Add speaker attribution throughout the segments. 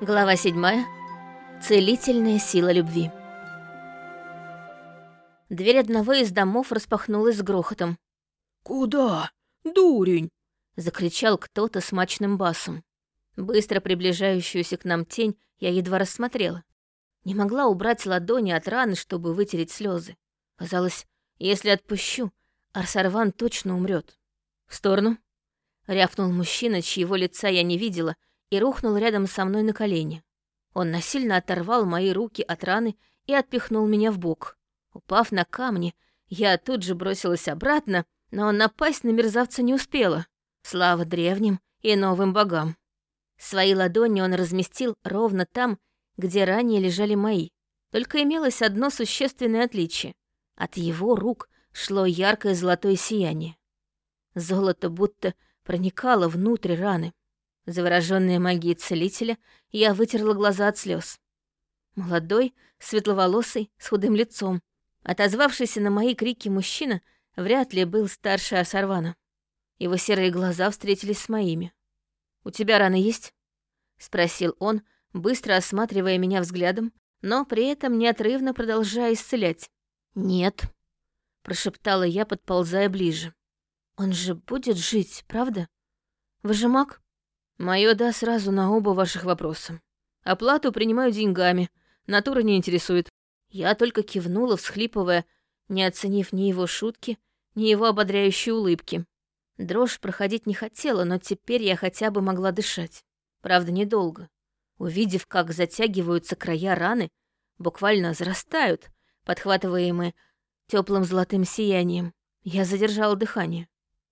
Speaker 1: Глава 7. Целительная сила любви. Дверь одного из домов распахнулась с грохотом.
Speaker 2: «Куда? Дурень!»
Speaker 1: — закричал кто-то с мачным басом. Быстро приближающуюся к нам тень я едва рассмотрела. Не могла убрать ладони от раны, чтобы вытереть слезы. Казалось, если отпущу, Арсарван точно умрет. «В сторону!» — рявкнул мужчина, чьего лица я не видела — и рухнул рядом со мной на колени. Он насильно оторвал мои руки от раны и отпихнул меня в бок. Упав на камни, я тут же бросилась обратно, но напасть на мерзавца не успела. Слава древним и новым богам. Свои ладони он разместил ровно там, где ранее лежали мои. Только имелось одно существенное отличие. От его рук шло яркое золотое сияние. Золото будто проникало внутрь раны. Заворожённая магией целителя, я вытерла глаза от слез. Молодой, светловолосый, с худым лицом, отозвавшийся на мои крики мужчина, вряд ли был старше Асарвана. Его серые глаза встретились с моими. «У тебя раны есть?» — спросил он, быстро осматривая меня взглядом, но при этом неотрывно продолжая исцелять. «Нет», — прошептала я, подползая ближе. «Он же будет жить, правда? Вы же маг?» Мое «да» сразу на оба ваших вопроса. Оплату принимаю деньгами, натура не интересует. Я только кивнула, всхлипывая, не оценив ни его шутки, ни его ободряющей улыбки. Дрожь проходить не хотела, но теперь я хотя бы могла дышать. Правда, недолго. Увидев, как затягиваются края раны, буквально зарастают, подхватываемые теплым золотым сиянием, я задержала дыхание.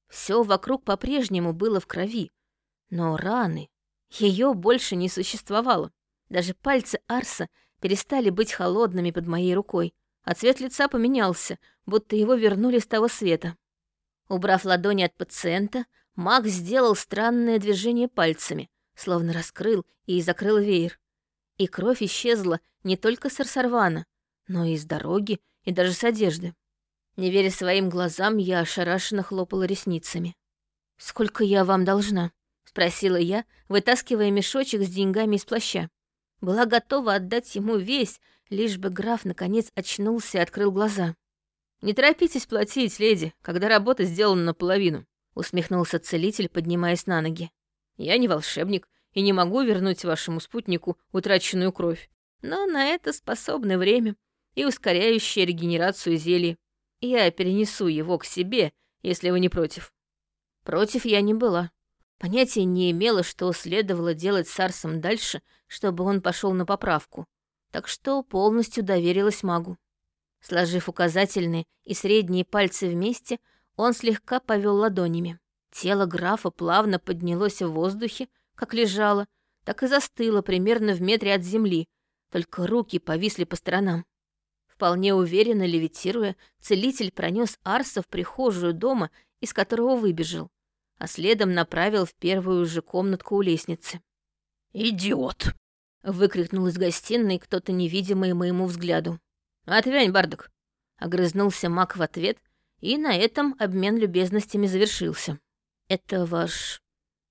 Speaker 1: Все вокруг по-прежнему было в крови, но раны... Ее больше не существовало. Даже пальцы Арса перестали быть холодными под моей рукой, а цвет лица поменялся, будто его вернули с того света. Убрав ладони от пациента, маг сделал странное движение пальцами, словно раскрыл и закрыл веер. И кровь исчезла не только с Арсарвана, но и с дороги, и даже с одежды. Не веря своим глазам, я ошарашенно хлопала ресницами. «Сколько я вам должна?» — спросила я, вытаскивая мешочек с деньгами из плаща. Была готова отдать ему весь, лишь бы граф наконец очнулся и открыл глаза. «Не торопитесь платить, леди, когда работа сделана наполовину», — усмехнулся целитель, поднимаясь на ноги. «Я не волшебник и не могу вернуть вашему спутнику утраченную кровь, но на это способны время и ускоряющее регенерацию зелье. Я перенесу его к себе, если вы не против». Против я не была. Понятия не имела, что следовало делать с Арсом дальше, чтобы он пошел на поправку, так что полностью доверилась магу. Сложив указательные и средние пальцы вместе, он слегка повел ладонями. Тело графа плавно поднялось в воздухе, как лежало, так и застыло примерно в метре от земли, только руки повисли по сторонам. Вполне уверенно левитируя, целитель пронес Арса в прихожую дома, из которого выбежал а следом направил в первую же комнатку у лестницы.
Speaker 2: «Идиот!»
Speaker 1: — выкрикнул из гостиной кто-то невидимый моему взгляду. «Отвянь, Бардак!» — огрызнулся маг в ответ, и на этом обмен любезностями завершился. «Это ваш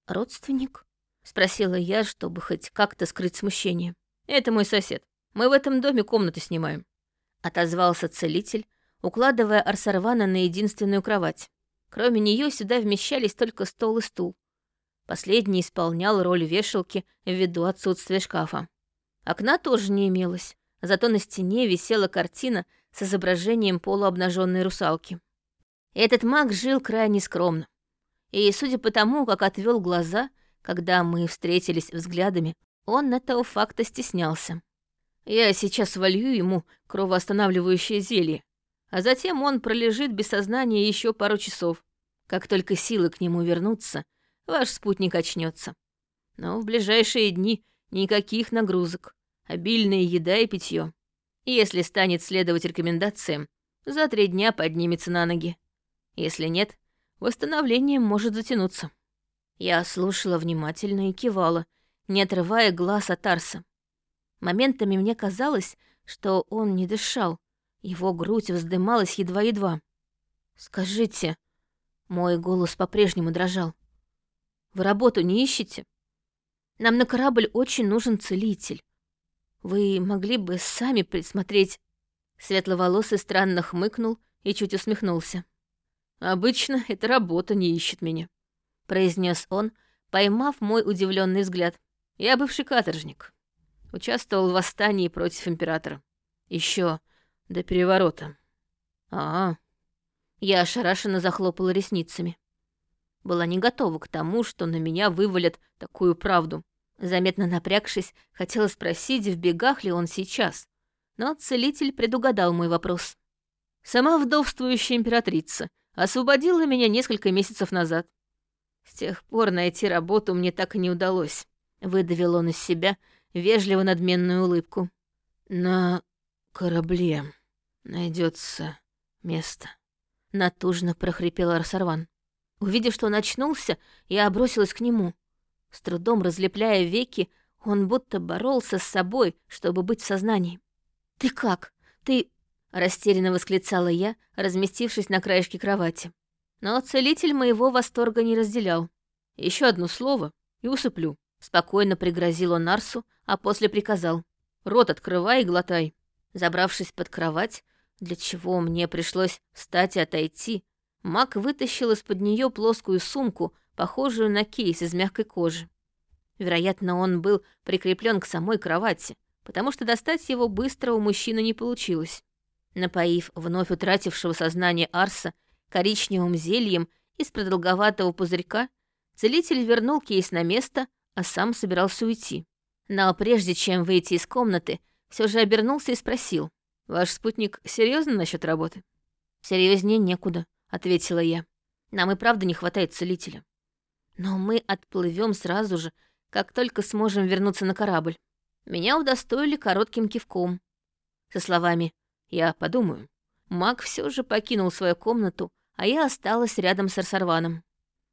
Speaker 1: родственник?» — спросила я, чтобы хоть как-то скрыть смущение. «Это мой сосед. Мы в этом доме комнаты снимаем», — отозвался целитель, укладывая Арсарвана на единственную кровать. Кроме нее сюда вмещались только стол и стул. Последний исполнял роль вешалки ввиду отсутствия шкафа. Окна тоже не имелось, зато на стене висела картина с изображением полуобнаженной русалки. Этот маг жил крайне скромно. И, судя по тому, как отвел глаза, когда мы встретились взглядами, он этого факта стеснялся. Я сейчас волью ему кровоостанавливающее зелье, а затем он пролежит без сознания еще пару часов. Как только силы к нему вернутся, ваш спутник очнется. Но в ближайшие дни никаких нагрузок, обильная еда и питье. Если станет следовать рекомендациям, за три дня поднимется на ноги. Если нет, восстановление может затянуться. Я слушала внимательно и кивала, не отрывая глаз от Арса. Моментами мне казалось, что он не дышал, его грудь вздымалась едва-едва. «Скажите...» Мой голос по-прежнему дрожал. «Вы работу не ищете?» Нам на корабль очень нужен целитель. Вы могли бы сами присмотреть...» Светловолосый странно хмыкнул и чуть усмехнулся.
Speaker 2: «Обычно эта работа не ищет меня», —
Speaker 1: произнес он, поймав мой удивленный взгляд.
Speaker 2: «Я бывший каторжник. Участвовал в восстании против императора. Еще до переворота».
Speaker 1: «А, я ошарашенно захлопала ресницами. Была не готова к тому, что на меня вывалят такую правду. Заметно напрягшись, хотела спросить, в бегах ли он сейчас. Но целитель предугадал мой вопрос.
Speaker 2: «Сама вдовствующая императрица освободила меня несколько месяцев назад. С тех пор найти работу мне так и не удалось», — выдавил он из себя вежливо надменную улыбку. «На корабле найдется место»,
Speaker 1: натужно прохрипел Арсарван. Увидев, что он очнулся, я бросилась к нему. С трудом разлепляя веки, он будто боролся с собой, чтобы быть в сознании. «Ты как? Ты...» — растерянно восклицала я, разместившись на краешке кровати. Но целитель моего восторга не разделял.
Speaker 2: Еще одно слово и усыплю», —
Speaker 1: спокойно пригрозил он Арсу, а после приказал.
Speaker 2: «Рот открывай и глотай».
Speaker 1: Забравшись под кровать, для чего мне пришлось встать и отойти, Мак вытащил из-под нее плоскую сумку, похожую на кейс из мягкой кожи. Вероятно, он был прикреплен к самой кровати, потому что достать его быстро у мужчины не получилось. Напоив вновь утратившего сознание Арса коричневым зельем из продолговатого пузырька, целитель вернул кейс на место, а сам собирался уйти. Но прежде чем выйти из комнаты, все же обернулся и спросил.
Speaker 2: Ваш спутник серьезно насчет работы?
Speaker 1: Серьезнее некуда, ответила я. Нам и правда не хватает целителя. Но мы отплывем сразу же, как только сможем вернуться на корабль. Меня удостоили коротким кивком. Со словами «Я подумаю». Маг все же покинул свою комнату, а я осталась рядом с Арсарваном.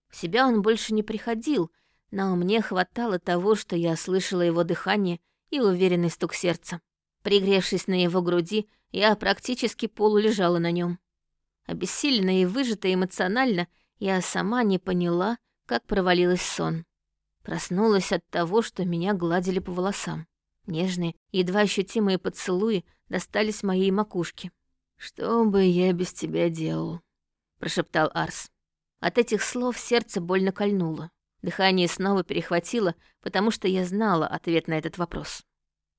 Speaker 1: В себя он больше не приходил, но мне хватало того, что я слышала его дыхание и уверенный стук сердца. Пригревшись на его груди, я практически полулежала на нем. Обессиленная и выжатая эмоционально, я сама не поняла, как провалилась сон. Проснулась от того, что меня гладили по волосам. Нежные, едва ощутимые поцелуи достались моей макушке.
Speaker 2: «Что бы я без тебя делал?» — прошептал Арс.
Speaker 1: От этих слов сердце больно кольнуло. Дыхание снова перехватило, потому что я знала ответ на этот вопрос.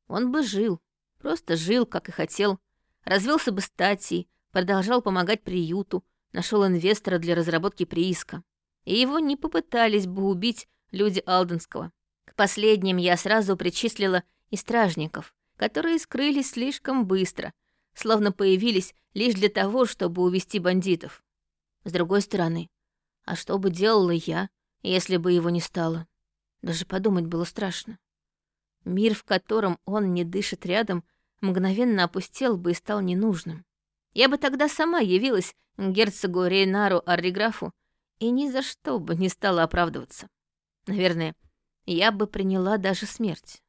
Speaker 1: Он бы жил, Просто жил, как и хотел. Развелся бы статьей, продолжал помогать приюту, нашел инвестора для разработки прииска. И его не попытались бы убить люди Алденского. К последним я сразу причислила и стражников, которые скрылись слишком быстро, словно появились лишь для того, чтобы увести бандитов. С другой стороны, а что бы делала я, если бы его не стало? Даже подумать было страшно. Мир, в котором он не дышит рядом, мгновенно опустел бы и стал ненужным. Я бы тогда сама явилась к герцогу Рейнару Арриграфу и ни за что бы не стала оправдываться. Наверное, я бы приняла даже смерть.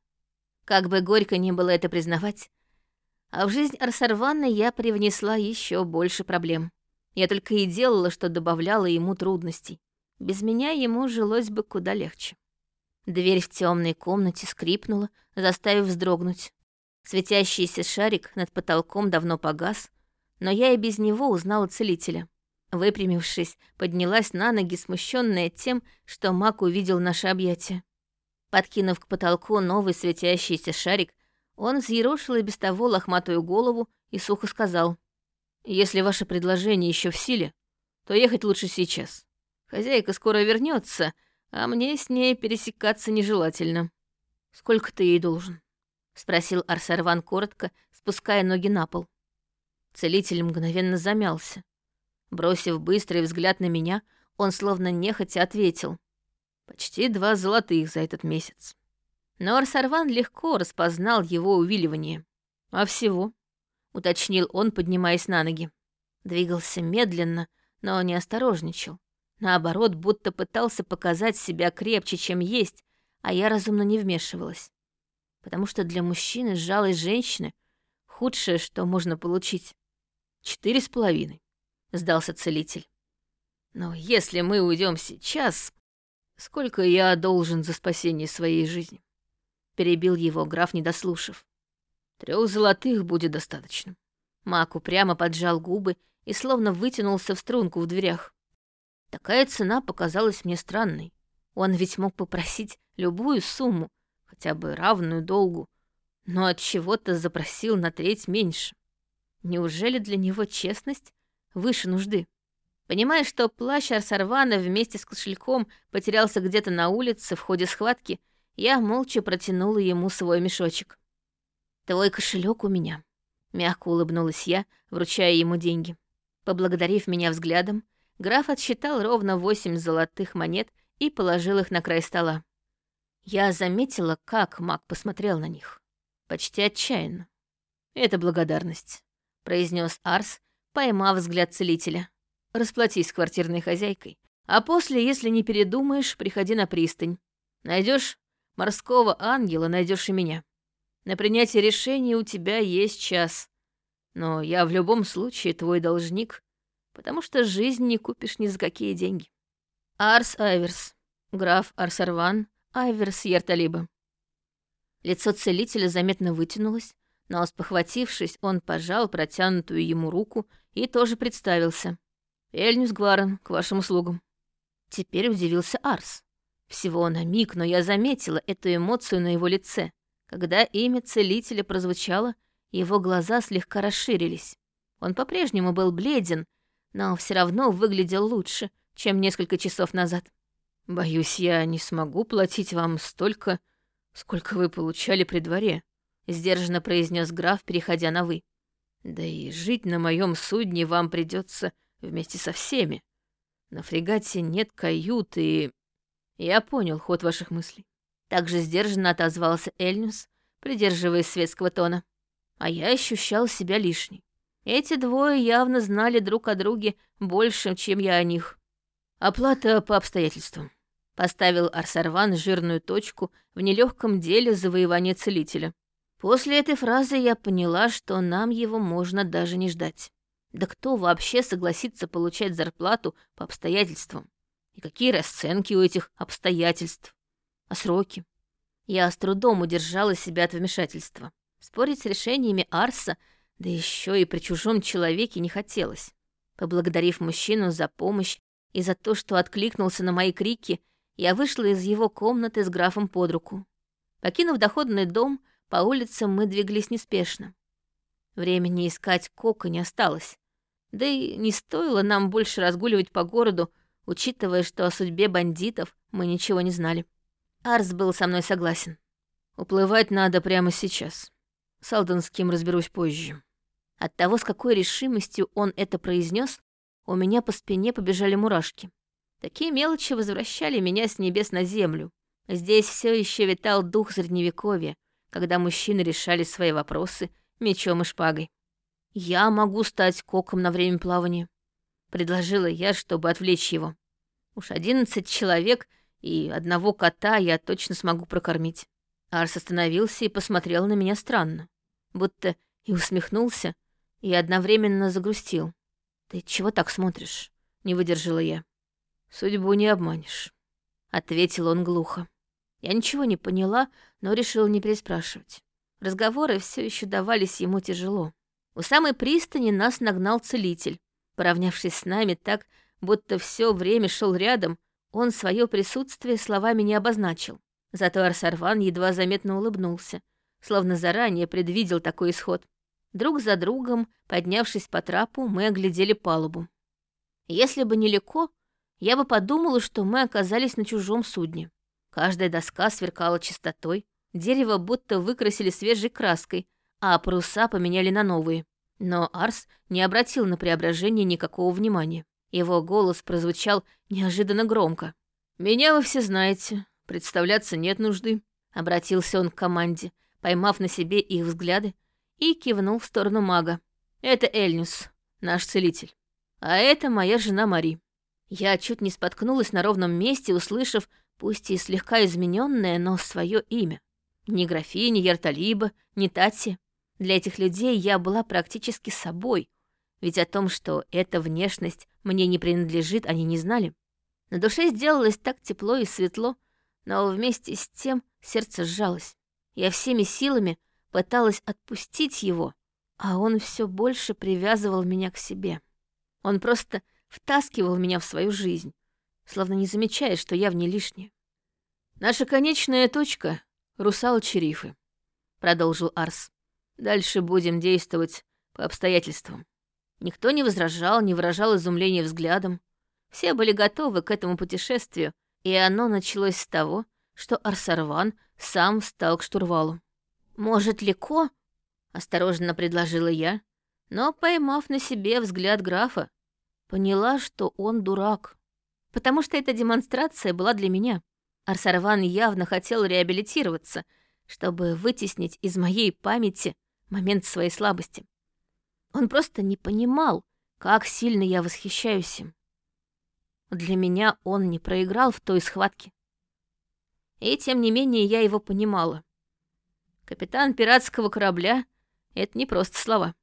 Speaker 1: Как бы горько ни было это признавать, а в жизнь Арсарвана я привнесла еще больше проблем. Я только и делала, что добавляла ему трудностей. Без меня ему жилось бы куда легче. Дверь в темной комнате скрипнула, заставив вздрогнуть. Светящийся шарик над потолком давно погас, но я и без него узнала целителя. Выпрямившись, поднялась на ноги, смущенная тем, что маг увидел наше объятие. Подкинув к потолку новый светящийся шарик, он взъерошил и без того лохматую голову и сухо сказал.
Speaker 2: «Если ваше предложение еще в силе, то ехать лучше сейчас. Хозяйка скоро вернется, а мне с ней пересекаться нежелательно.
Speaker 1: Сколько ты ей должен?» — спросил Арсарван коротко, спуская ноги на пол. Целитель мгновенно замялся. Бросив быстрый взгляд на меня, он словно нехотя ответил.
Speaker 2: «Почти два золотых за этот месяц».
Speaker 1: Но Арсарван легко распознал его увиливание.
Speaker 2: «А всего?»
Speaker 1: — уточнил он, поднимаясь на ноги. Двигался медленно, но не осторожничал. Наоборот, будто пытался показать себя крепче, чем есть, а я разумно не вмешивалась потому что для мужчины жалость женщины — худшее, что можно получить.
Speaker 2: «Четыре с половиной», — сдался целитель. «Но если мы уйдем сейчас...» Сколько я должен за спасение своей жизни? Перебил его граф, не дослушав. Трех золотых будет достаточно.
Speaker 1: Мак упрямо поджал губы и словно вытянулся в струнку в дверях. Такая цена показалась мне странной. Он ведь мог попросить любую сумму, хотя бы равную долгу, но от чего-то запросил на треть меньше. Неужели для него честность выше нужды? Понимая, что плащ Арсарвана вместе с кошельком потерялся где-то на улице в ходе схватки, я молча протянула ему свой мешочек. «Твой кошелек у меня», — мягко улыбнулась я, вручая ему деньги. Поблагодарив меня взглядом, граф отсчитал ровно восемь золотых монет и положил их на край стола. Я заметила, как маг посмотрел на них. Почти отчаянно. «Это благодарность», — произнес Арс, поймав взгляд целителя. Расплатись с квартирной хозяйкой. А после, если не передумаешь, приходи на пристань. Найдешь морского ангела, найдешь и меня. На принятие решения у тебя есть час. Но я в любом случае твой должник, потому что жизнь не купишь ни за какие деньги. Арс Айверс, граф Арсарван, Айверс Ярталиба. Лицо целителя заметно вытянулось, но, спохватившись, он пожал протянутую ему руку и тоже представился. Эльнюс Гварен, к вашим услугам. Теперь удивился Арс. Всего на миг, но я заметила эту эмоцию на его лице. Когда имя целителя прозвучало, его глаза слегка расширились. Он по-прежнему был бледен, но все равно выглядел лучше, чем несколько часов назад. «Боюсь, я не смогу платить вам столько, сколько вы получали при дворе», — сдержанно произнес граф, переходя на «вы». «Да и жить на моем судне вам придется вместе со всеми. На фрегате нет каюты и... Я понял ход ваших мыслей. Также сдержанно отозвался Эльнюс, придерживаясь светского тона. А я ощущал себя лишней. Эти двое явно знали друг о друге больше, чем я о них. Оплата по обстоятельствам. Поставил Арсарван жирную точку в нелегком деле завоевания целителя. После этой фразы я поняла, что нам его можно даже не ждать. Да кто вообще согласится получать зарплату по обстоятельствам? И какие расценки у этих обстоятельств? А сроки? Я с трудом удержала себя от вмешательства. Спорить с решениями Арса, да еще и при чужом человеке не хотелось. Поблагодарив мужчину за помощь и за то, что откликнулся на мои крики, я вышла из его комнаты с графом под руку. Покинув доходный дом, по улицам мы двигались неспешно. Времени искать Кока не осталось. Да и не стоило нам больше разгуливать по городу, учитывая, что о судьбе бандитов мы ничего не знали. Арс был со мной согласен. Уплывать надо прямо сейчас. С Алденским разберусь позже. От того, с какой решимостью он это произнес, у меня по спине побежали мурашки. Такие мелочи возвращали меня с небес на землю. Здесь все еще витал дух средневековья, когда мужчины решали свои вопросы мечом и шпагой. «Я могу стать коком на время плавания», — предложила я, чтобы отвлечь его. «Уж одиннадцать человек и одного кота я точно смогу прокормить». Арс остановился и посмотрел на меня странно, будто и усмехнулся, и одновременно загрустил. «Ты чего так смотришь?» — не выдержала я. «Судьбу не обманешь», — ответил он глухо. Я ничего не поняла, но решила не переспрашивать. Разговоры все еще давались ему тяжело. У самой пристани нас нагнал целитель. Поравнявшись с нами так, будто все время шел рядом, он свое присутствие словами не обозначил. Зато Арсарван едва заметно улыбнулся, словно заранее предвидел такой исход. Друг за другом, поднявшись по трапу, мы оглядели палубу. Если бы не Леко, я бы подумала, что мы оказались на чужом судне. Каждая доска сверкала чистотой, дерево будто выкрасили свежей краской, а паруса поменяли на новые. Но Арс не обратил на преображение никакого внимания. Его голос прозвучал неожиданно громко. «Меня вы все знаете, представляться нет нужды», — обратился он к команде, поймав на себе их взгляды, и кивнул в сторону мага. «Это Эльнюс, наш целитель. А это моя жена Мари». Я чуть не споткнулась на ровном месте, услышав, пусть и слегка измененное, но свое имя. Ни графиня Ярталиба, ни Тати. Для этих людей я была практически собой, ведь о том, что эта внешность мне не принадлежит, они не знали. На душе сделалось так тепло и светло, но вместе с тем сердце сжалось. Я всеми силами пыталась отпустить его, а он все больше привязывал меня к себе. Он просто втаскивал меня в свою жизнь, словно не замечая, что я в ней лишняя. «Наша конечная точка — русалочи рифы», — продолжил Арс. «Дальше будем действовать по обстоятельствам». Никто не возражал, не выражал изумления взглядом. Все были готовы к этому путешествию, и оно началось с того, что Арсарван сам встал к штурвалу. «Может, Лико?» — осторожно предложила я, но, поймав на себе взгляд графа, поняла, что он дурак. Потому что эта демонстрация была для меня. Арсарван явно хотел реабилитироваться, чтобы вытеснить из моей памяти момент своей слабости. Он просто не понимал, как сильно я восхищаюсь им. Для меня он не проиграл в той схватке. И тем не менее я его понимала. Капитан пиратского корабля — это не просто слова.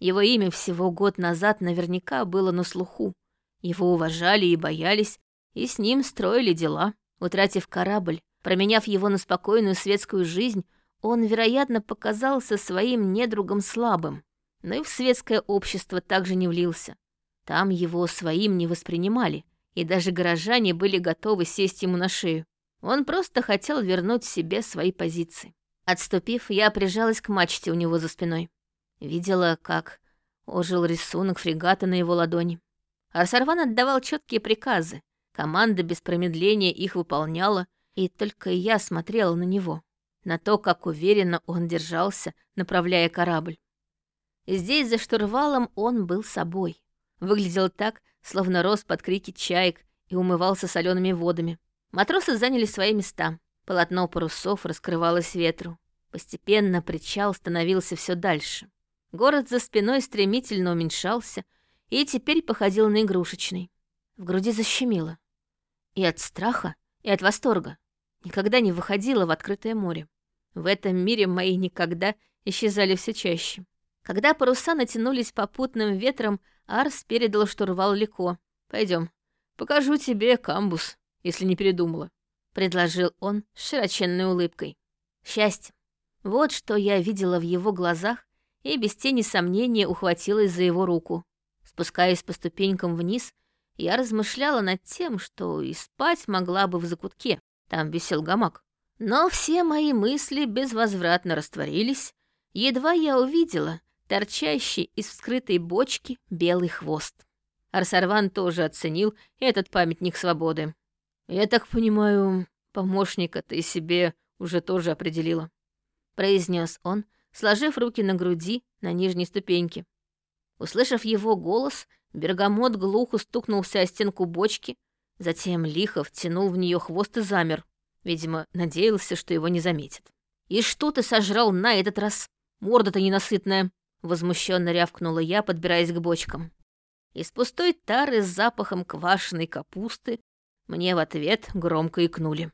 Speaker 1: Его имя всего год назад наверняка было на слуху. Его уважали и боялись, и с ним строили дела. Утратив корабль, променяв его на спокойную светскую жизнь, он, вероятно, показался своим недругом слабым, но и в светское общество также не влился. Там его своим не воспринимали, и даже горожане были готовы сесть ему на шею. Он просто хотел вернуть себе свои позиции. Отступив, я прижалась к мачте у него за спиной. Видела, как ожил рисунок фрегата на его ладони. Арсарван отдавал четкие приказы. Команда без промедления их выполняла, и только я смотрела на него, на то, как уверенно он держался, направляя корабль. Здесь, за штурвалом, он был собой. Выглядел так, словно рос под крики чаек и умывался солеными водами. Матросы заняли свои места. Полотно парусов раскрывалось ветру. Постепенно причал становился все дальше. Город за спиной стремительно уменьшался и теперь походил на игрушечный. В груди защемило. И от страха, и от восторга. Никогда не выходила в открытое море. В этом мире мои никогда исчезали все чаще. Когда паруса натянулись попутным ветром, Арс передал штурвал Лико. Пойдем, покажу тебе камбус, если не передумала», — предложил он с широченной улыбкой. Счастье. Вот что я видела в его глазах и без тени сомнения ухватилась за его руку. Спускаясь по ступенькам вниз, я размышляла над тем, что и спать могла бы в закутке, там висел гамак. Но все мои мысли безвозвратно растворились, едва я увидела, торчащий из вскрытой бочки белый хвост. Арсарван тоже оценил этот памятник свободы. «Я так понимаю, помощника ты себе уже тоже определила», — произнес он, сложив руки на груди на нижней ступеньке. Услышав его голос, бергамот глухо стукнулся о стенку бочки, затем лихо втянул в нее хвост и замер. Видимо, надеялся, что его не заметит. «И что ты сожрал на этот раз? Морда-то ненасытная!» Возмущенно рявкнула я, подбираясь к бочкам. Из пустой тары с запахом квашеной капусты мне в ответ громко икнули.